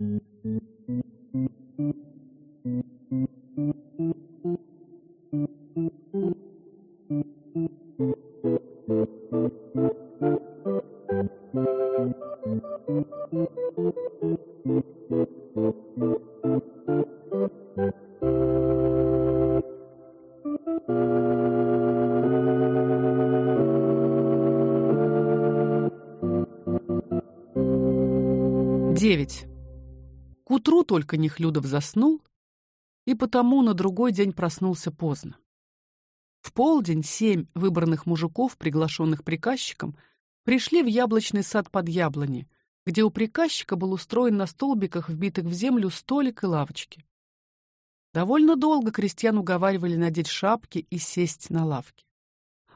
Thank you. Утру только Нехлюдов заснул, и потому на другой день проснулся поздно. В полдень семь выбранных мужиков, приглашенных приказчиком, пришли в яблочный сад под яблони, где у приказчика был устроен на столбиках, вбитых в землю, столик и лавочки. Довольно долго крестьян уговаривали надеть шапки и сесть на лавки.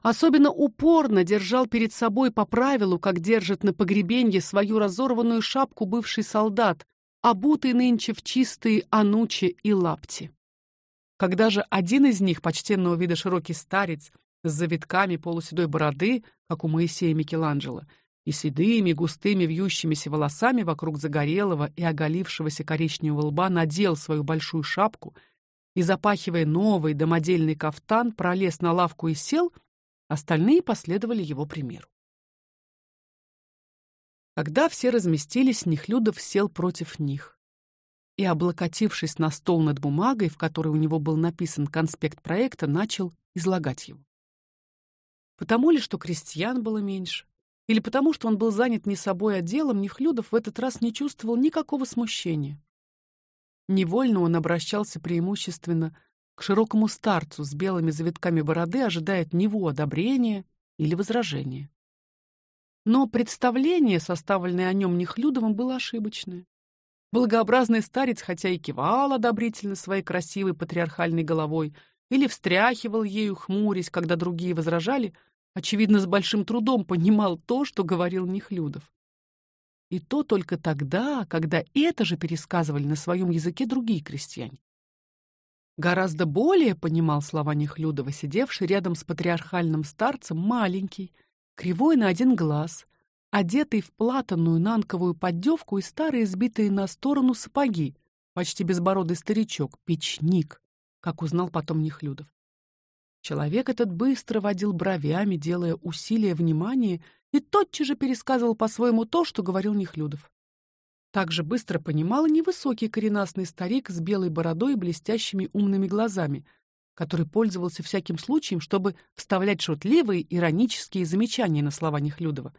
Особенно упорно держал перед собой по правилу, как держит на погребенье свою разорванную шапку бывший солдат, обутый нынче в чистые анучи и лапти. Когда же один из них, почтенного вида широкий старец с завитками полуседой бороды, как у Моисея Микеланджело, и седыми густыми вьющимися волосами вокруг загорелого и оголившегося коричневого лба надел свою большую шапку и запахивая новый домодельный кафтан, пролез на лавку и сел, Остальные последовали его примеру. Когда все разместились, Нехлюдов сел против них и, облокотившись на стол над бумагой, в которой у него был написан конспект проекта, начал излагать его. Потому ли, что крестьян было меньше, или потому, что он был занят не собой, а делом, Нехлюдов в этот раз не чувствовал никакого смущения. Невольно он обращался преимущественно к широкому старцу с белыми завитками бороды, ожидая от него одобрения или возражения. Но представление, составленное о нем Нехлюдовым, было ошибочное. Благообразный старец, хотя и кивал одобрительно своей красивой патриархальной головой или встряхивал ею, хмурясь, когда другие возражали, очевидно, с большим трудом понимал то, что говорил Нехлюдов. И то только тогда, когда это же пересказывали на своем языке другие крестьяне. Гораздо более понимал слова Нехлюдова, сидевший рядом с патриархальным старцем, маленький, кривой на один глаз, одетый в платаную нанковую поддевку и старые сбитые на сторону сапоги, почти безбородый старичок, печник, как узнал потом Нехлюдов. Человек этот быстро водил бровями, делая усилие внимания, и тотчас же пересказывал по-своему то, что говорил Нехлюдов. Так же быстро понимал невысокий коренастный старик с белой бородой и блестящими умными глазами, который пользовался всяким случаем, чтобы вставлять шутливые, иронические замечания на слова Нехлюдова,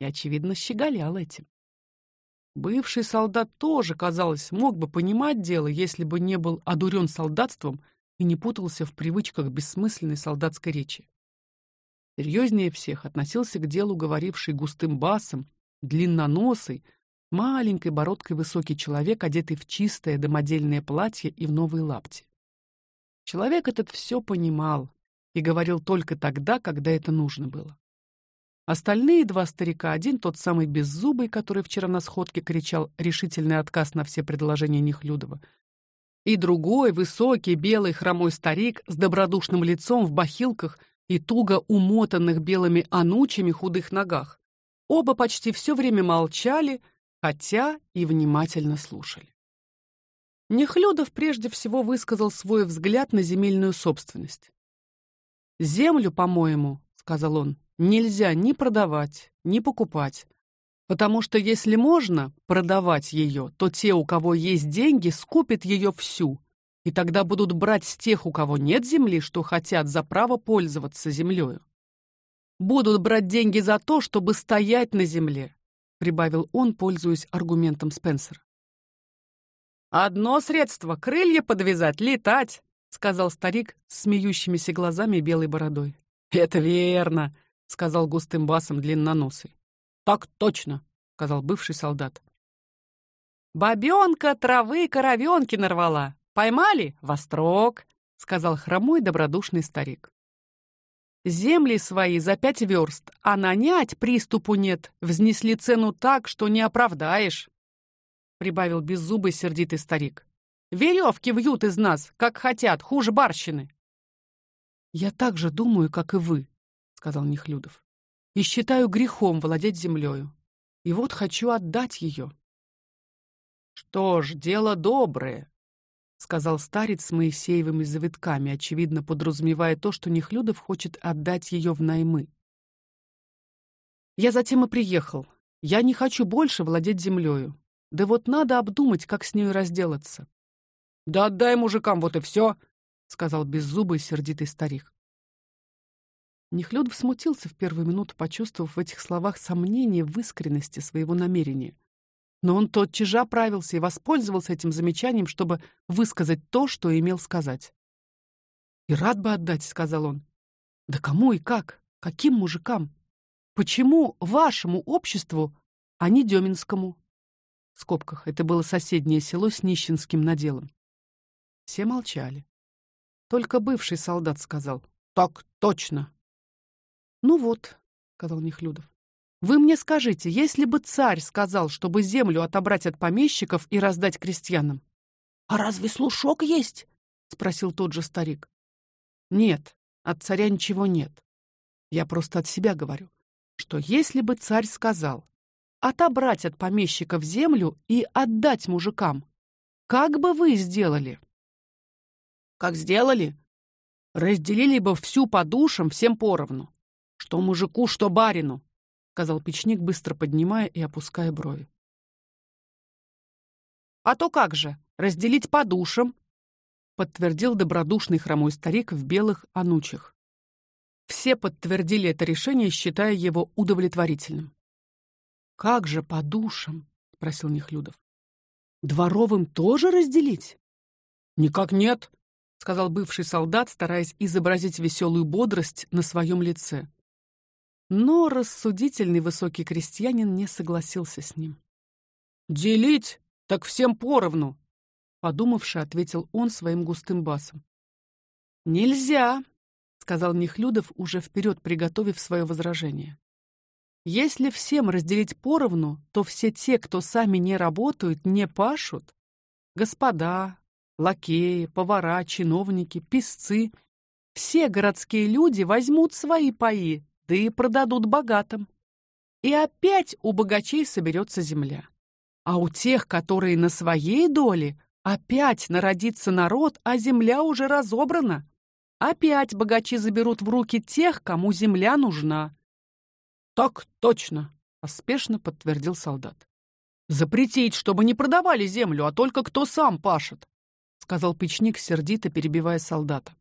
и очевидно щеголял этим. Бывший солдат тоже, казалось, мог бы понимать дело, если бы не был одурен солдатством и не путался в привычках бессмысленной солдатской речи. Серьезнее всех относился к делу говоривший густым басом, длинноносый, маленькой бородкой высокий человек, одетый в чистое домодельное платье и в новые лапти. Человек этот все понимал и говорил только тогда, когда это нужно было. Остальные два старика, один тот самый беззубый, который вчера на сходке кричал решительный отказ на все предложения Нехлюдова, и другой высокий белый хромой старик с добродушным лицом в бахилках и туго умотанных белыми анучами худых ногах. Оба почти все время молчали, хотя и внимательно слушали. Нехлюдов прежде всего высказал свой взгляд на земельную собственность. Землю, по-моему, сказал он, нельзя ни продавать, ни покупать, потому что если можно продавать ее, то те, у кого есть деньги, скупят ее всю, и тогда будут брать с тех, у кого нет земли, что хотят за право пользоваться землею. Будут брать деньги за то, чтобы стоять на земле, прибавил он, пользуясь аргументом Спенсера. Одно средство крылья подвязать, летать, сказал старик с смеющимися глазами и белой бородой. Это верно, сказал густым басом длинноносый. Так точно, сказал бывший солдат. Бабёнка травы коровёнки нарвала. Поймали? Вострок, сказал хромой добродушный старик. Земли свои за пять верст, а нанять приступу нет. Взнесли цену так, что не оправдаешь, прибавил беззубый сердитый старик. Веревки вьют из нас, как хотят, хуже барщины. Я так же думаю, как и вы, сказал Нехлюдов. И считаю грехом владеть землею. И вот хочу отдать ее. Что ж, дело доброе, сказал старец с Моисеевыми завитками, очевидно подразумевая то, что Нехлюдов хочет отдать ее в наймы. Я затем и приехал. Я не хочу больше владеть землею. Да вот надо обдумать, как с ней разделаться. Да отдай мужикам, вот и все, сказал беззубый сердитый старик. Нехлюдов смутился в первую минуту, почувствовав в этих словах сомнение в искренности своего намерения. Но он тотчас же оправился и воспользовался этим замечанием, чтобы высказать то, что имел сказать. «И рад бы отдать», — сказал он. «Да кому и как? Каким мужикам? Почему вашему обществу, а не Деминскому?» В скобках это было соседнее село с нищенским наделом. Все молчали. Только бывший солдат сказал: "Так точно". Ну вот, сказал Нехлюдов. Вы мне скажите, если бы царь сказал, чтобы землю отобрать от помещиков и раздать крестьянам? А разве слушок есть? спросил тот же старик. Нет, от царя ничего нет. Я просто от себя говорю, что если бы царь сказал отобрать от помещиков землю и отдать мужикам, как бы вы сделали? Как сделали? Разделили бы всю по душам всем поровну. Что мужику, что барину, сказал печник, быстро поднимая и опуская брови. А то как же, разделить по душам, подтвердил добродушный хромой старик в белых анучах. Все подтвердили это решение, считая его удовлетворительным. Как же по душам? спросил Нехлюдов. Дворовым тоже разделить? Никак нет, сказал бывший солдат, стараясь изобразить веселую бодрость на своем лице. Но рассудительный высокий крестьянин не согласился с ним. Делить так всем поровну, подумавши, ответил он своим густым басом. Нельзя, сказал Нехлюдов, уже вперед приготовив свое возражение. Если всем разделить поровну, то все те, кто сами не работают, не пашут, господа, лакеи, повара, чиновники, писцы, все городские люди возьмут свои паи да и продадут богатым. И опять у богачей соберется земля. А у тех, которые на своей доле, опять народится народ, а земля уже разобрана. Опять богачи заберут в руки тех, кому земля нужна. Так точно, поспешно подтвердил солдат. Запретить, чтобы не продавали землю, а только кто сам пашет, сказал печник сердито перебивая солдата.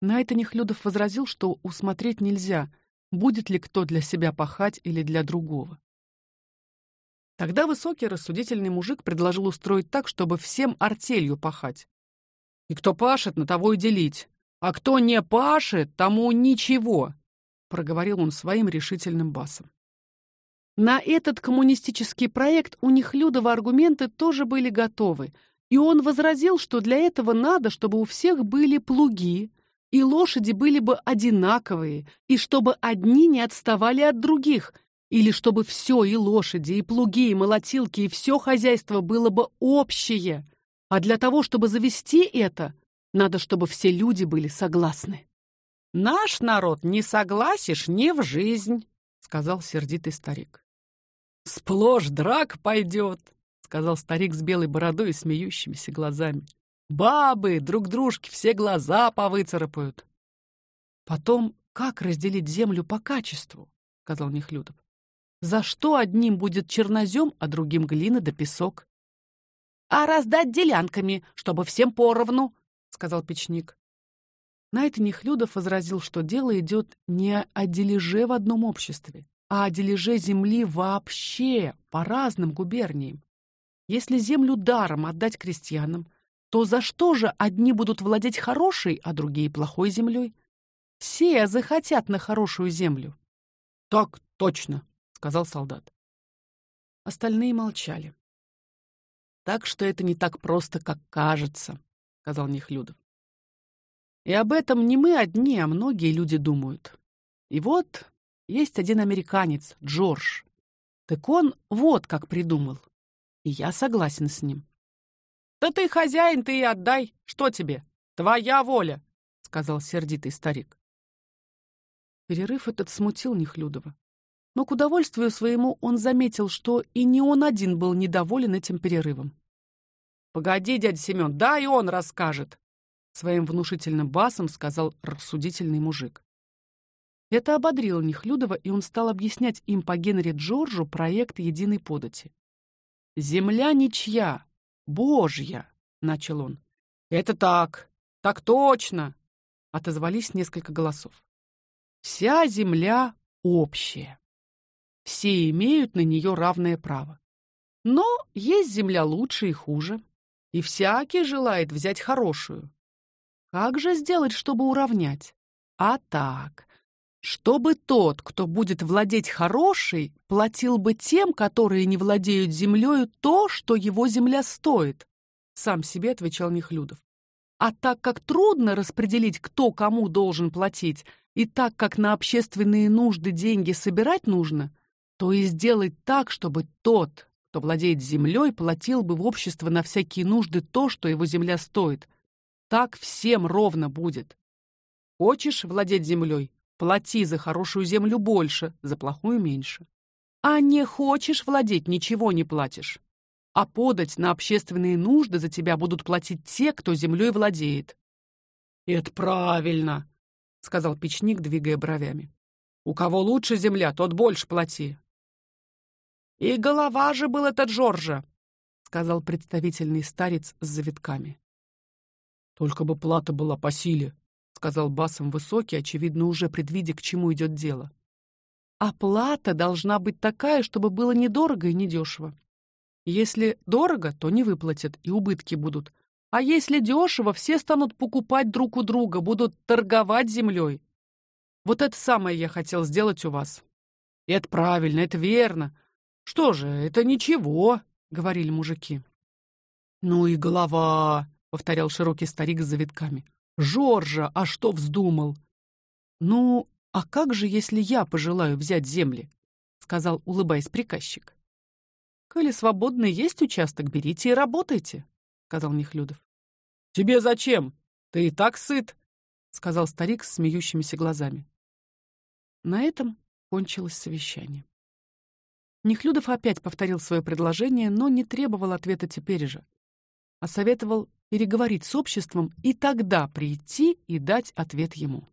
На это Нехлюдов возразил, что усмотреть нельзя, будет ли кто для себя пахать или для другого. Тогда высокий рассудительный мужик предложил устроить так, чтобы всем артелью пахать. И кто пашет, на того и делить, а кто не пашет, тому ничего, проговорил он своим решительным басом. На этот коммунистический проект у Нехлюдова аргументы тоже были готовы, и он возразил, что для этого надо, чтобы у всех были плуги, и лошади были бы одинаковые, и чтобы одни не отставали от других, или чтобы все и лошади, и плуги, и молотилки, и все хозяйство было бы общее. А для того, чтобы завести это, надо, чтобы все люди были согласны. Наш народ не согласишь ни в жизнь, сказал сердитый старик. Сплошь драк пойдет, сказал старик с белой бородой и смеющимися глазами. Бабы друг дружке все глаза повыцарапают. Потом, как разделить землю по качеству, сказал Нехлюдов. За что одним будет чернозем, а другим глина да песок? А раздать делянками, чтобы всем поровну, сказал печник. На это Нехлюдов возразил, что дело идет не о дележе в одном обществе, а о дележе земли вообще по разным губерниям. Если землю даром отдать крестьянам, то за что же одни будут владеть хорошей, а другие плохой землей? Все захотят на хорошую землю. Так точно, сказал солдат. Остальные молчали. Так что это не так просто, как кажется, сказал Нехлюдов. И об этом не мы одни, а многие люди думают. И вот есть один американец, Джордж. Так он вот как придумал. И я согласен с ним. Да ты хозяин, ты и отдай. Что тебе? Твоя воля, сказал сердитый старик. Перерыв этот смутил Нехлюдова. Но к удовольствию своему он заметил, что и не он один был недоволен этим перерывом. Погоди, дядя Семен, да и он расскажет, своим внушительным басом сказал рассудительный мужик. Это ободрило Нехлюдова, и он стал объяснять им по Генри Джорджу проект единой подати. Земля ничья, Божья, начал он. Это так, так точно, отозвались несколько голосов. Вся земля общая. Все имеют на нее равное право. Но есть земля лучше и хуже, и всякий желает взять хорошую. Как же сделать, чтобы уравнять? А так, чтобы тот, кто будет владеть хорошей, платил бы тем, которые не владеют землею, то, что его земля стоит, сам себе отвечал Нехлюдов. А так как трудно распределить, кто кому должен платить, и так как на общественные нужды деньги собирать нужно, то и сделать так, чтобы тот, кто владеет землей, платил бы в общество на всякие нужды то, что его земля стоит. Так всем ровно будет. Хочешь владеть землей, Плати за хорошую землю больше, за плохую меньше. А не хочешь владеть, ничего не платишь. А подать на общественные нужды за тебя будут платить те, кто землей владеет. Это правильно, сказал печник, двигая бровями. У кого лучше земля, тот больше плати. И голова же был этот Жоржа, сказал представительный старец с завитками. Только бы плата была по силе, сказал басом высокий, очевидно, уже предвидя, к чему идет дело. Оплата должна быть такая, чтобы было недорого и недешево. Если дорого, то не выплатят и убытки будут. А если дешево, все станут покупать друг у друга, будут торговать землей. Вот это самое я хотел сделать у вас. Это правильно, это верно. Что же, это ничего, говорили мужики. Ну и голова, повторял широкий старик с завитками. Жоржа, а что вздумал? Ну, а как же, если я пожелаю взять земли? сказал, улыбаясь приказчик. Коли свободно есть участок, берите и работайте, сказал Нехлюдов. Тебе зачем? Ты и так сыт, сказал старик с смеющимися глазами. На этом кончилось совещание. Нехлюдов опять повторил свое предложение, но не требовал ответа теперь же, а советовал переговорить с обществом и тогда прийти и дать ответ ему.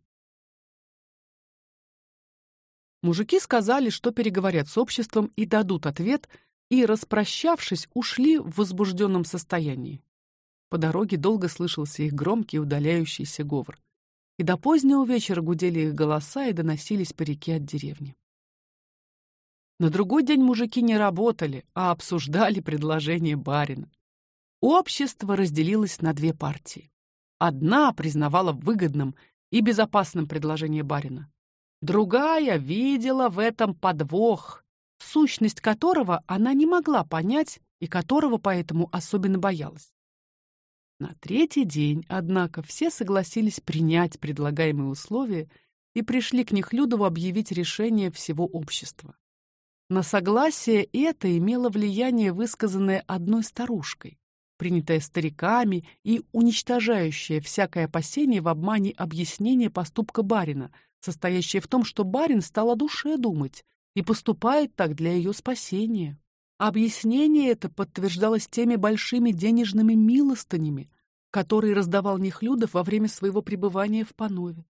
Мужики сказали, что переговорят с обществом и дадут ответ, и, распрощавшись, ушли в возбужденном состоянии. По дороге долго слышался их громкий удаляющийся говор, и до позднего вечера гудели их голоса и доносились по реке от деревни. На другой день мужики не работали, а обсуждали предложение барина. Общество разделилось на две партии. Одна признавала выгодным и безопасным предложение барина. Другая видела в этом подвох, сущность которого она не могла понять и которого поэтому особенно боялась. На третий день, однако, все согласились принять предлагаемые условия и пришли к Нехлюдову объявить решение всего общества. На согласие это имело влияние, высказанное одной старушкой принятое стариками и уничтожающее всякое опасение в обмане объяснение поступка барина, состоящее в том, что барин стал о душе думать и поступает так для ее спасения. Объяснение это подтверждалось теми большими денежными милостынями, которые раздавал Нехлюдов во время своего пребывания в Панове.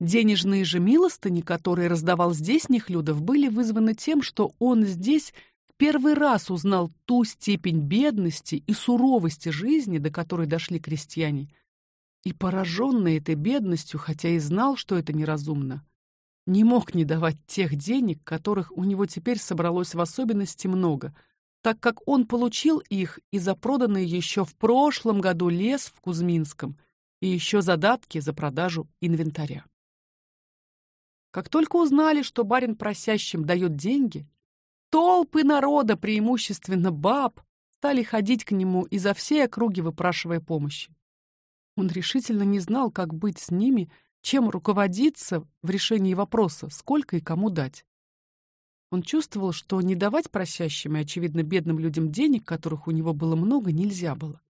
Денежные же милостыни, которые раздавал здесь Нехлюдов, были вызваны тем, что он здесь первый раз узнал ту степень бедности и суровости жизни, до которой дошли крестьяне, и пораженный этой бедностью, хотя и знал, что это неразумно, не мог не давать тех денег, которых у него теперь собралось в особенности много, так как он получил их и за проданный еще в прошлом году лес в Кузьминском, и еще задатки за продажу инвентаря. Как только узнали, что барин просящим дает деньги, Толпы народа, преимущественно баб, стали ходить к нему изо всей округи, выпрашивая помощи. Он решительно не знал, как быть с ними, чем руководиться в решении вопроса, сколько и кому дать. Он чувствовал, что не давать просящим и очевидно бедным людям денег, которых у него было много, нельзя было.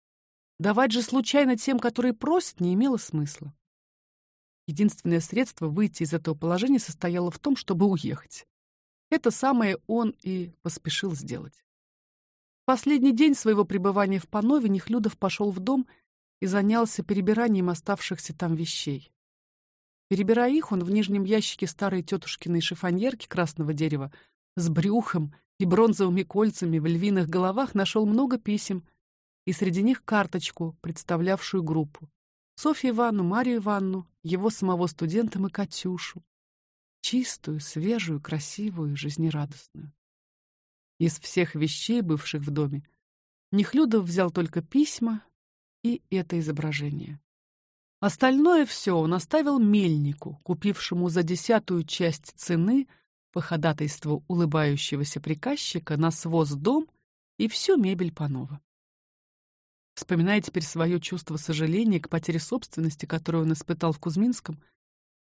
Давать же случайно тем, которые просят, не имело смысла. Единственное средство выйти из этого положения состояло в том, чтобы уехать. Это самое он и поспешил сделать. Последний день своего пребывания в Панове Нехлюдов пошел в дом и занялся перебиранием оставшихся там вещей. Перебирая их, он в нижнем ящике старой тетушкиной шифоньерки красного дерева с брюхом и бронзовыми кольцами в львиных головах нашел много писем, и среди них карточку, представлявшую группу. Софью Ивановну, Марию Ивановну, его самого студентом и Катюшу. Чистую, свежую, красивую, жизнерадостную. Из всех вещей, бывших в доме, Нехлюдов взял только письма и это изображение. Остальное все он оставил мельнику, купившему за десятую часть цены по ходатайству улыбающегося приказчика на своз дом и всю мебель Панова. Вспоминая теперь свое чувство сожаления к потере собственности, которую он испытал в Кузьминском,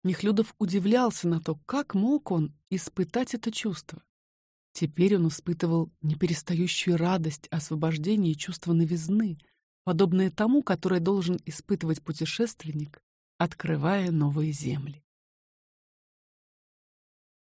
Нехлюдов удивлялся на то, как мог он испытать это чувство. Теперь он испытывал неперестающую радость освобождения и чувство новизны, подобное тому, которое должен испытывать путешественник, открывая новые земли.